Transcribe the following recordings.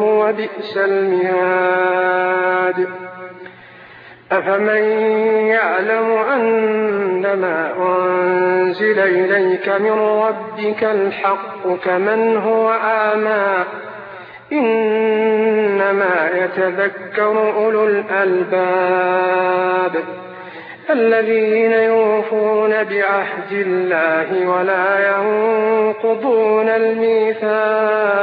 وبئس المهاد. أفمن يعلم أنما أنزل إليك من ربك الحق كمن هو آمى إنما يتذكر أولو الألباب الذين يوفون بعهد الله ولا ينقضون الميثاق.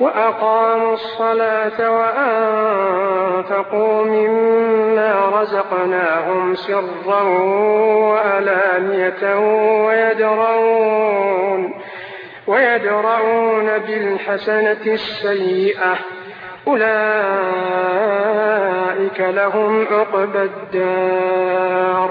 وأقاموا الصلاة وأنفقوا مما رزقناهم سرا وألانية ويدرؤون ويدرؤون بالحسنة السيئة. أولئك لهم عقبى الدار.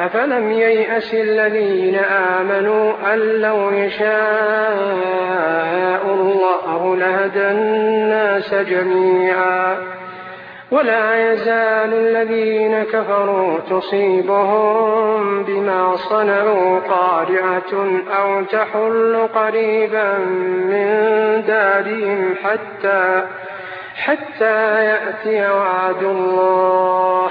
أفلم ييأس الذين آمنوا أن لو يشاء الله لهدى الناس جميعا ولا يزال الذين كفروا تصيبهم بما صنعوا قارعة أو تحل قريبا من دارهم حتى حتى يأتي وعد الله